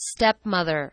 stepmother.